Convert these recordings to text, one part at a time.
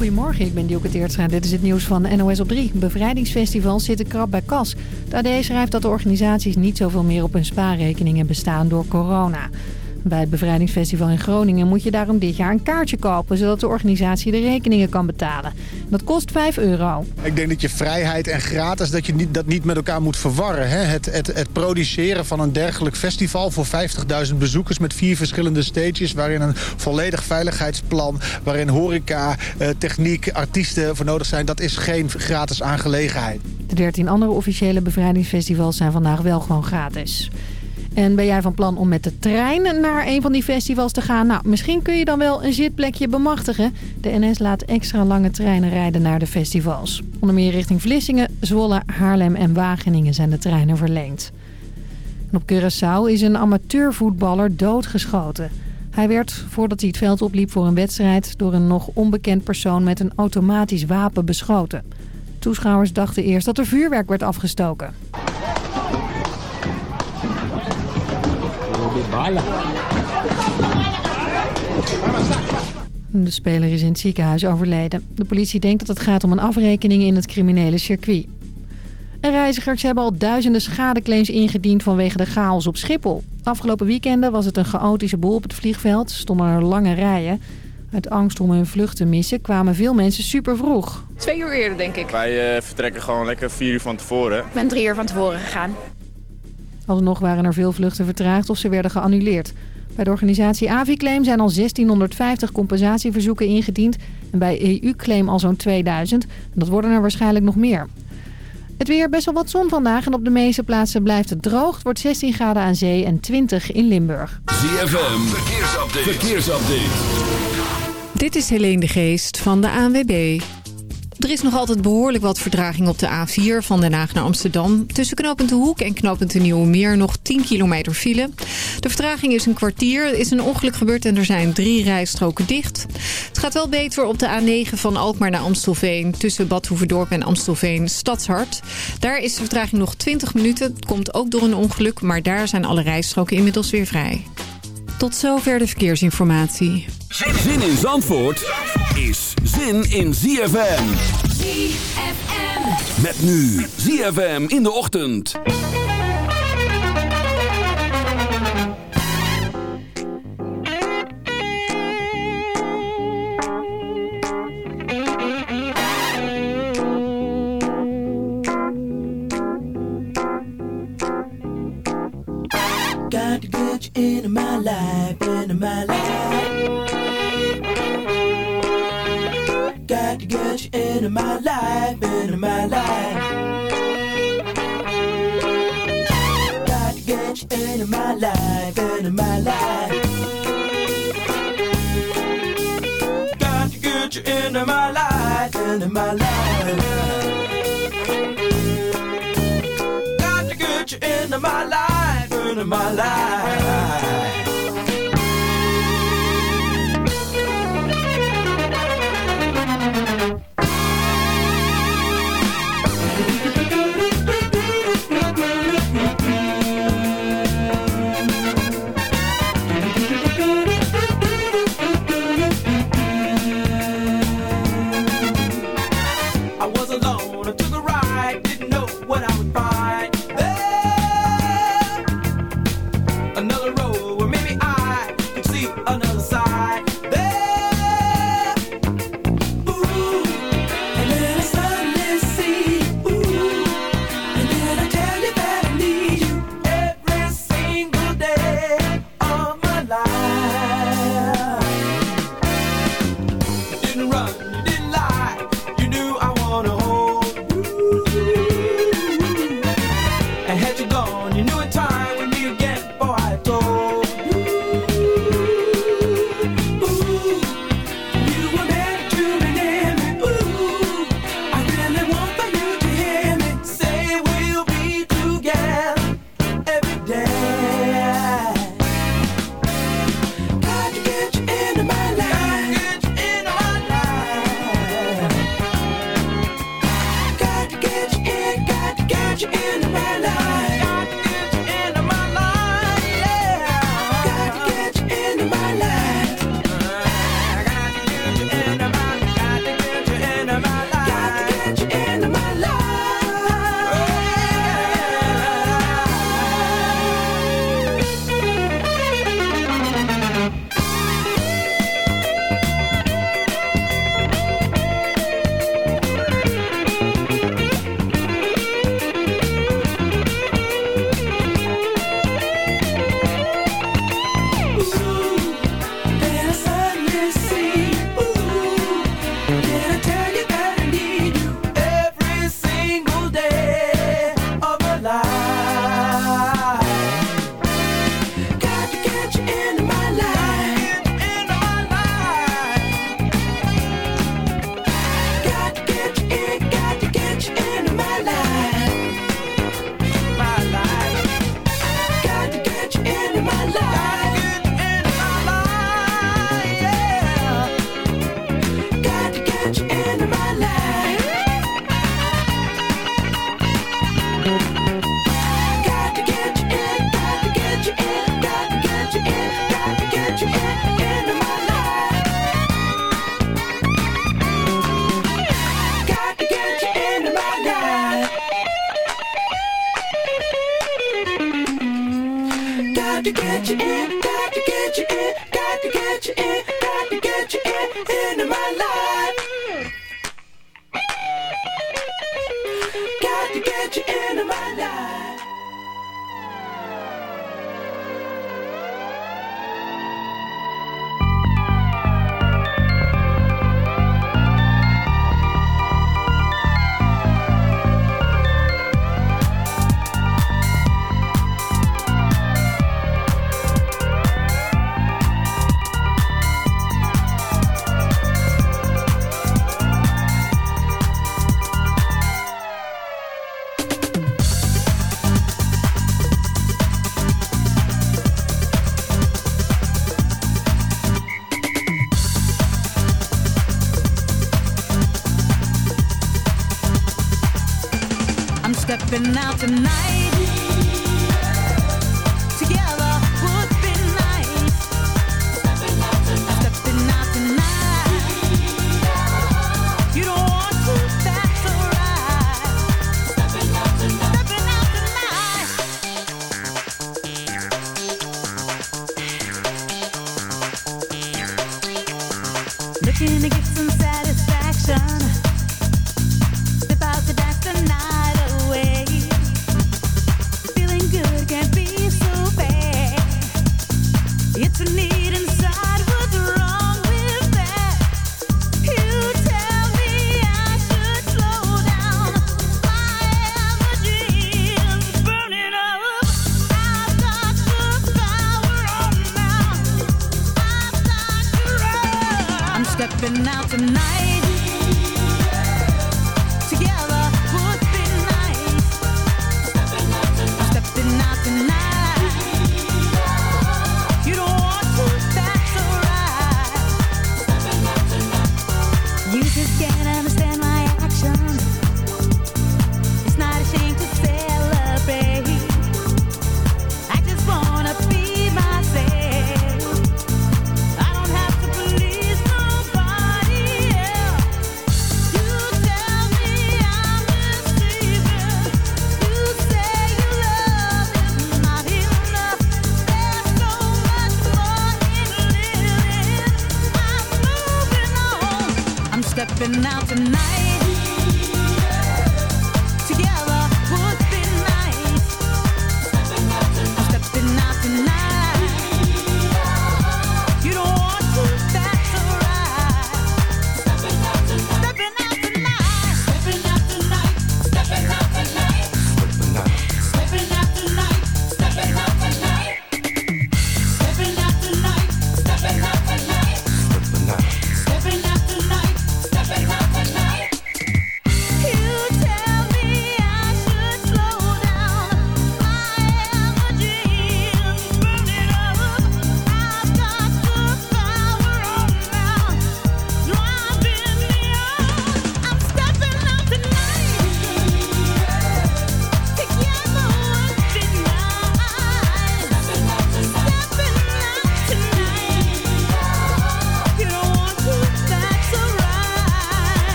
Goedemorgen, ik ben Dielke Teertstra. Dit is het nieuws van NOS op 3. Bevrijdingsfestivals zitten krap bij kas. De AD schrijft dat de organisaties niet zoveel meer op hun spaarrekeningen bestaan door corona. Bij het Bevrijdingsfestival in Groningen moet je daarom dit jaar een kaartje kopen... zodat de organisatie de rekeningen kan betalen. Dat kost 5 euro. Ik denk dat je vrijheid en gratis dat je niet, dat niet met elkaar moet verwarren. Hè? Het, het, het produceren van een dergelijk festival voor 50.000 bezoekers... met vier verschillende stages waarin een volledig veiligheidsplan... waarin horeca, eh, techniek, artiesten voor nodig zijn... dat is geen gratis aangelegenheid. De 13 andere officiële bevrijdingsfestivals zijn vandaag wel gewoon gratis. En ben jij van plan om met de trein naar een van die festivals te gaan? Nou, misschien kun je dan wel een zitplekje bemachtigen. De NS laat extra lange treinen rijden naar de festivals. Onder meer richting Vlissingen, Zwolle, Haarlem en Wageningen zijn de treinen verlengd. En op Curaçao is een amateurvoetballer doodgeschoten. Hij werd, voordat hij het veld opliep voor een wedstrijd... door een nog onbekend persoon met een automatisch wapen beschoten. Toeschouwers dachten eerst dat er vuurwerk werd afgestoken. De speler is in het ziekenhuis overleden. De politie denkt dat het gaat om een afrekening in het criminele circuit. En reizigers hebben al duizenden schadeclaims ingediend vanwege de chaos op Schiphol. Afgelopen weekenden was het een chaotische boel op het vliegveld. Stonden er lange rijen. Uit angst om hun vlucht te missen kwamen veel mensen super vroeg. Twee uur eerder, denk ik. Wij uh, vertrekken gewoon lekker vier uur van tevoren. Ik ben drie uur van tevoren gegaan. Alsnog waren er veel vluchten vertraagd of ze werden geannuleerd. Bij de organisatie Aviclaim zijn al 1650 compensatieverzoeken ingediend. En bij EU-claim al zo'n 2000. En dat worden er waarschijnlijk nog meer. Het weer best wel wat zon vandaag en op de meeste plaatsen blijft het droog. Het wordt 16 graden aan zee en 20 in Limburg. ZFM, verkeersupdate. verkeersupdate. Dit is Helene de Geest van de ANWB. Er is nog altijd behoorlijk wat verdraging op de A4 van Den Haag naar Amsterdam. Tussen knooppunt De Hoek en knooppunt De Nieuwe Meer nog 10 kilometer file. De vertraging is een kwartier. Er is een ongeluk gebeurd en er zijn drie rijstroken dicht. Het gaat wel beter op de A9 van Alkmaar naar Amstelveen... tussen Bad Hoeverdorp en Amstelveen Stadshart. Daar is de vertraging nog 20 minuten. Het komt ook door een ongeluk, maar daar zijn alle rijstroken inmiddels weer vrij. Tot zover de verkeersinformatie. Zin in Zandvoort is zin in ZFM. ZFM. Met nu ZFM in de ochtend. Got to get you into my life, into my life. You into my life, into my life. Got to get you into my life, into my life. Got to get you into my life, into my life. Got to get you into my life, into my life.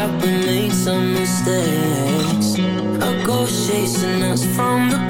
that we made some mistakes. A go chasing us from the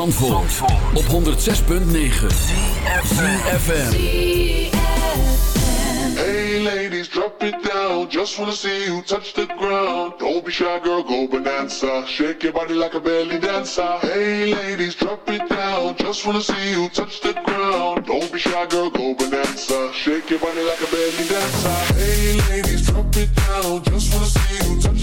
Van Zandvoort, op 106.9 FM. Hey ladies, drop it down. Just wanna see you touch the ground. Don't be shy, girl, go bonanza. Shake your body like a belly dancer. Hey ladies, drop it down. Just wanna see you touch the ground. Don't be shy, girl, go bonanza. Shake your body like a belly dancer. Hey ladies, drop it down. Just wanna see you touch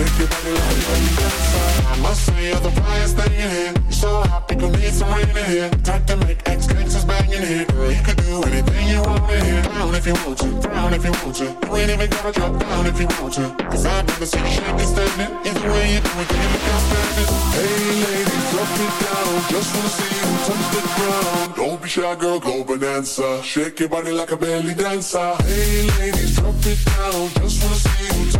Your body like dancer. I must say you're the brightest thing in here. You're so hot, think you need some rain in here. Time to make X gangsters bang in here. Girl, you can do anything you want in here. Down if you want to, down if you want to. You ain't even gotta drop down if you want to. Cause I've never see you shake this standing. Either way you do it, can't be outstanding. Hey ladies, drop it down. Just wanna see you touch the ground. Don't be shy, girl, go bonanza. Shake your body like a belly dancer. Hey ladies, drop it down. Just wanna see you touch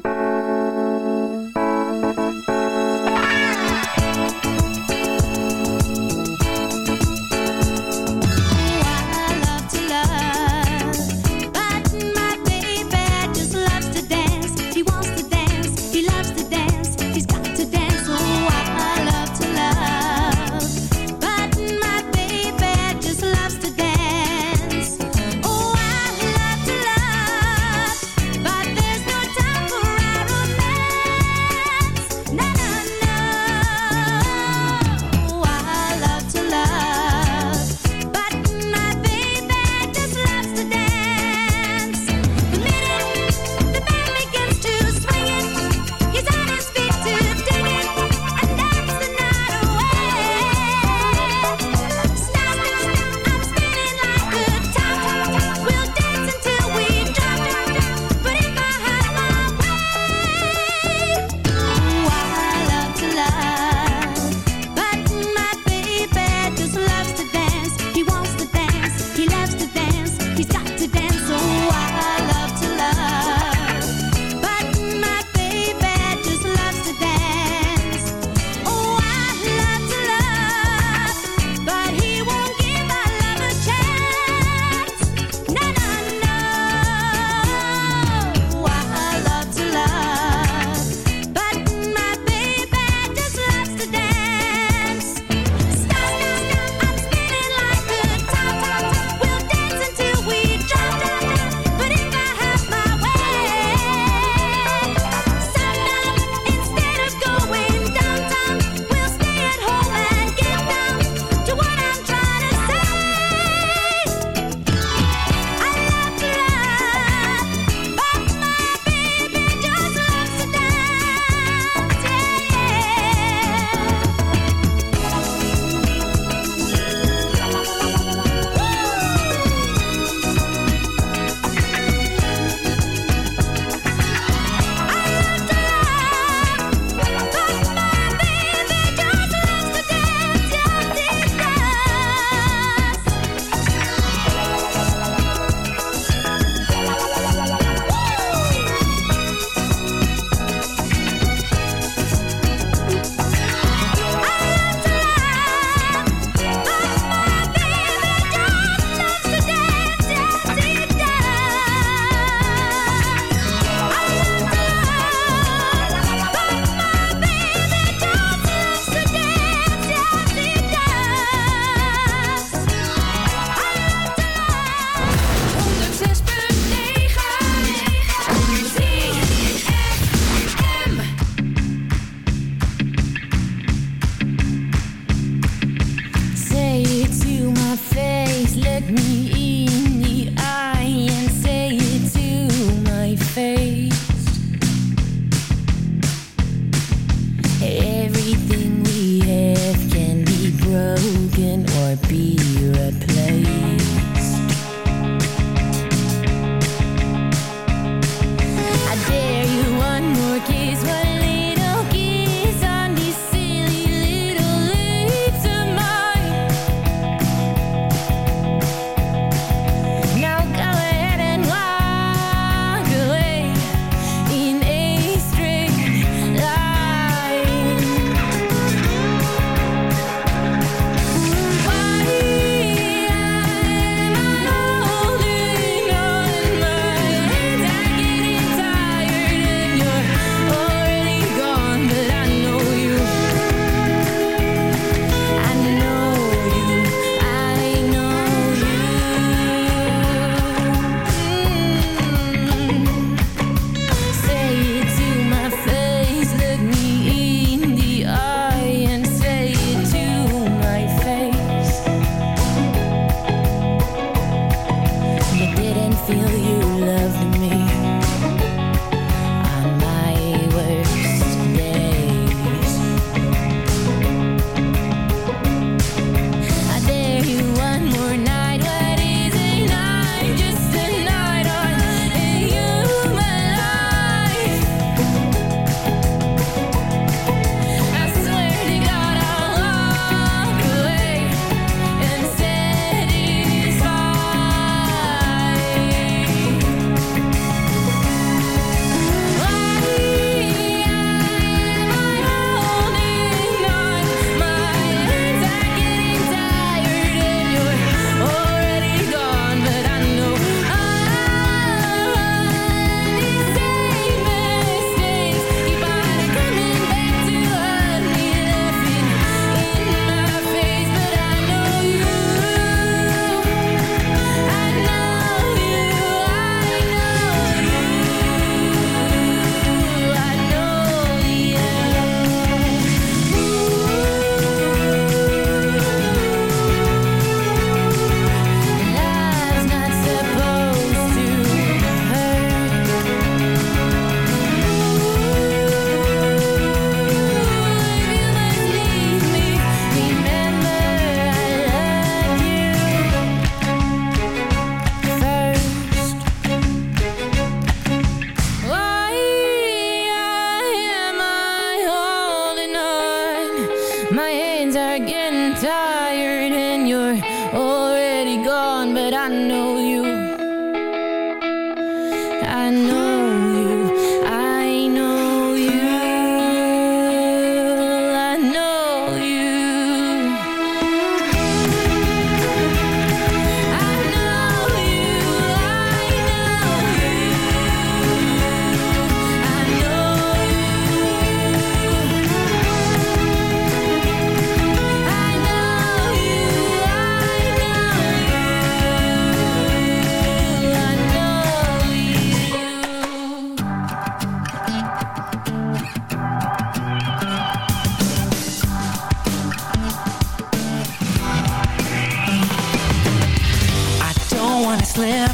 Slip.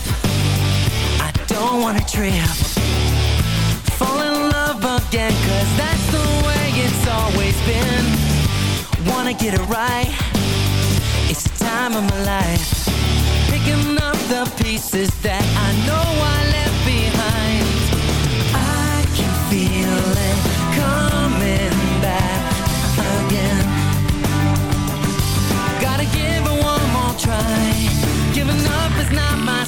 I don't wanna trip. Fall in love again, cause that's the way it's always been. Wanna get it right. It's the time of my life. Picking up the pieces that I know I left behind. I can feel it coming back again. Gotta give it one more try.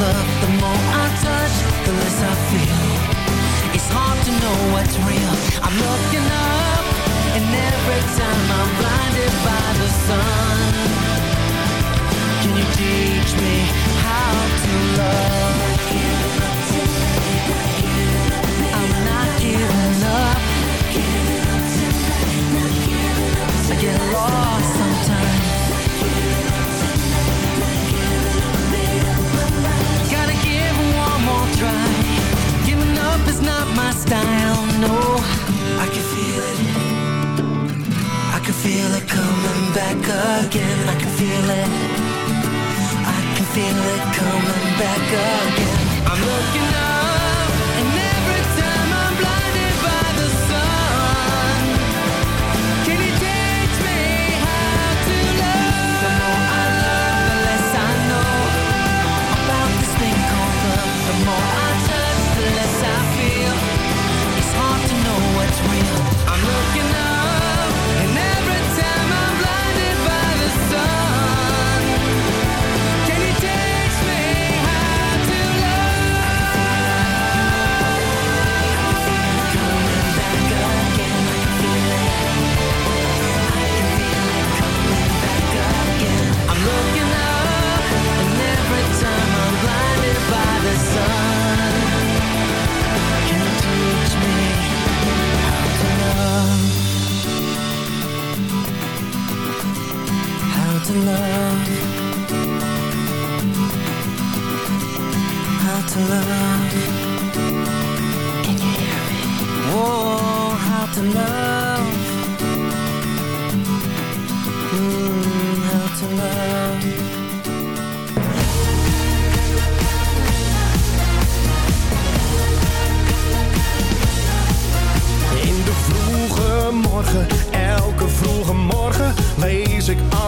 love. The more I touch, the less I feel. It's hard to know what's real. I'm looking up, and every time I'm blinded by the sun. Can you teach me how to love?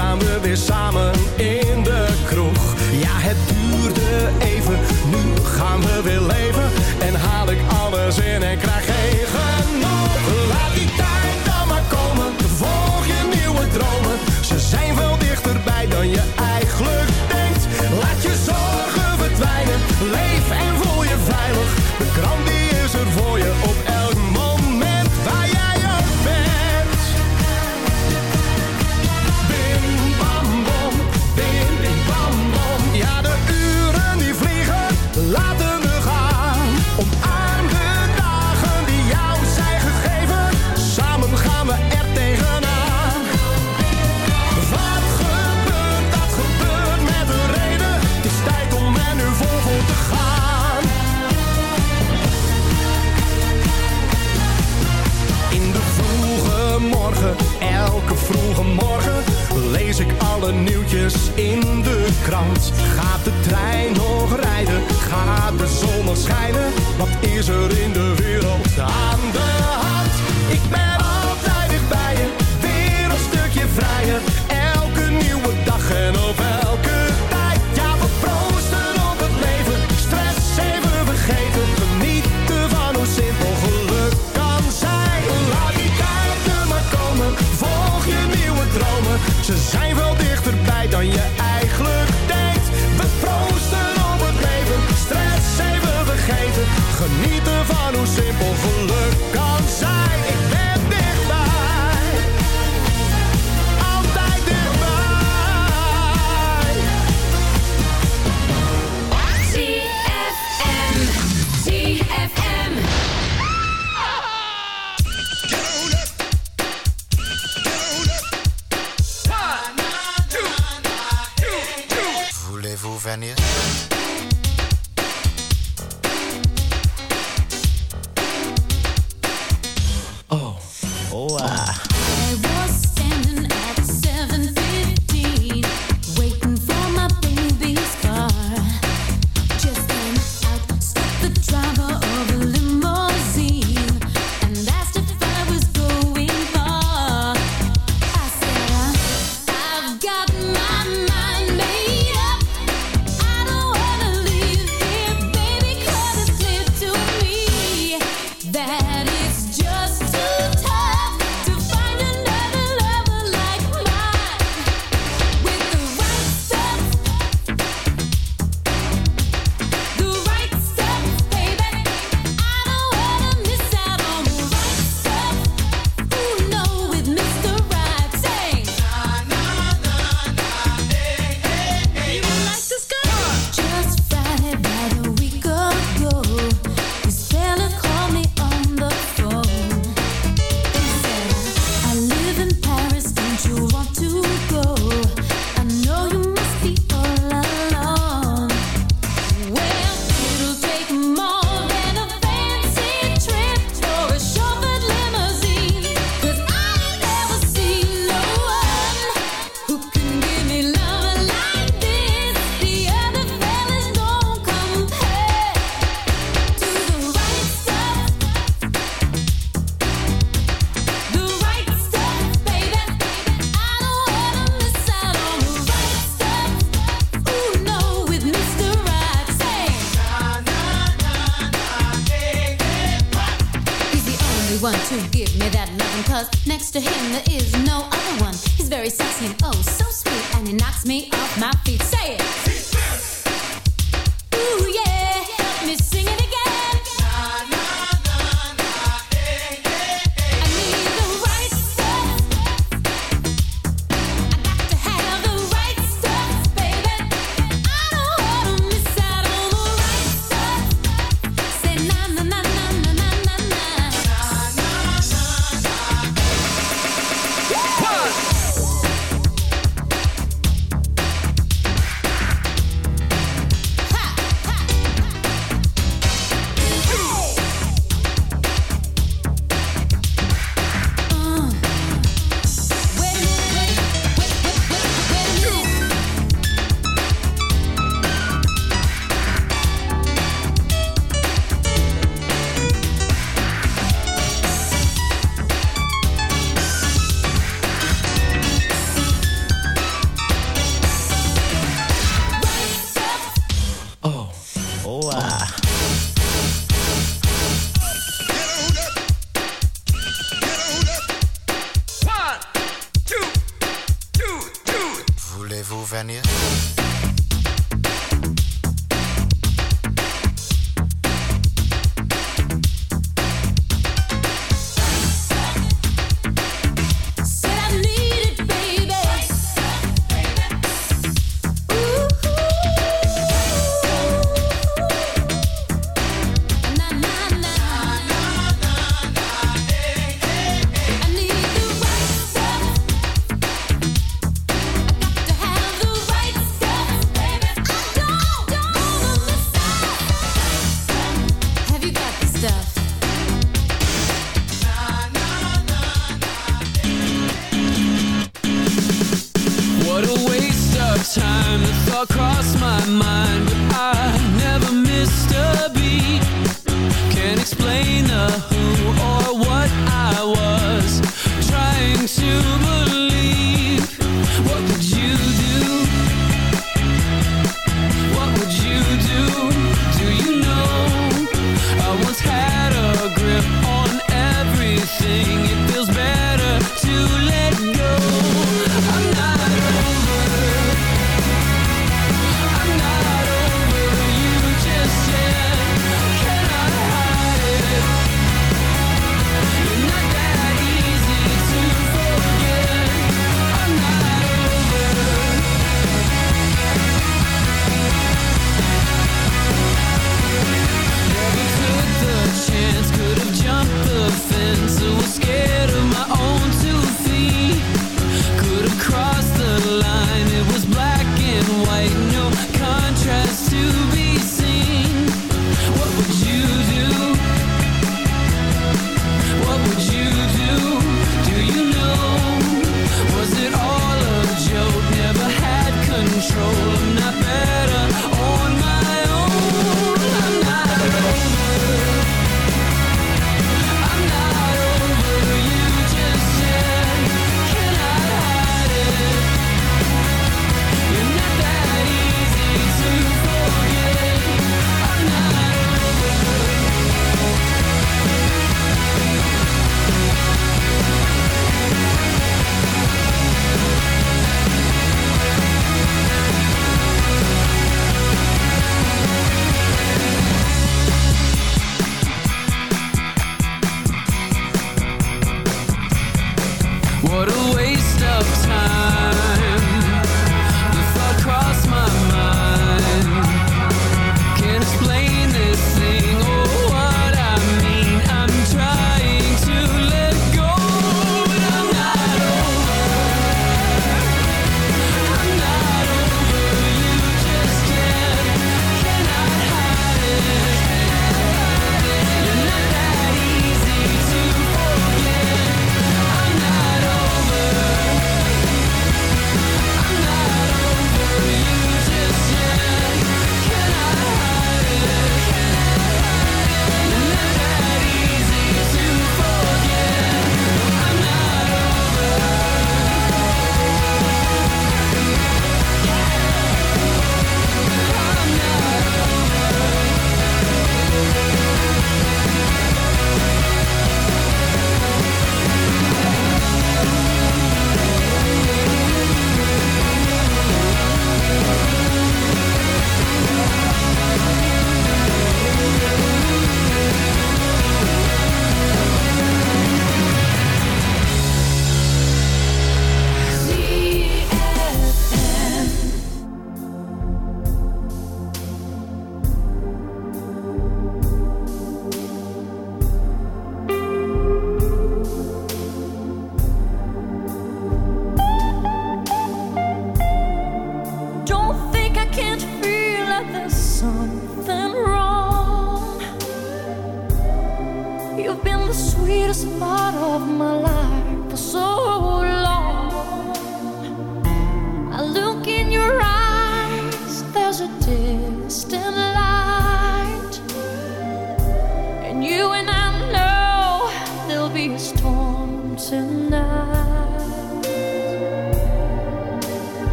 staan we weer samen in de kroeg. Ja, het duurde even, nu gaan we weer leven. En haal ik alles in en krijg Morgen lees ik alle nieuwtjes in de krant. Gaat de trein nog rijden? Gaat de zon nog schijnen? Wat is er in de wereld aan de hand? Ik ben altijd bij je, weer een stukje vrijer. Elke nieuwe dag en op elke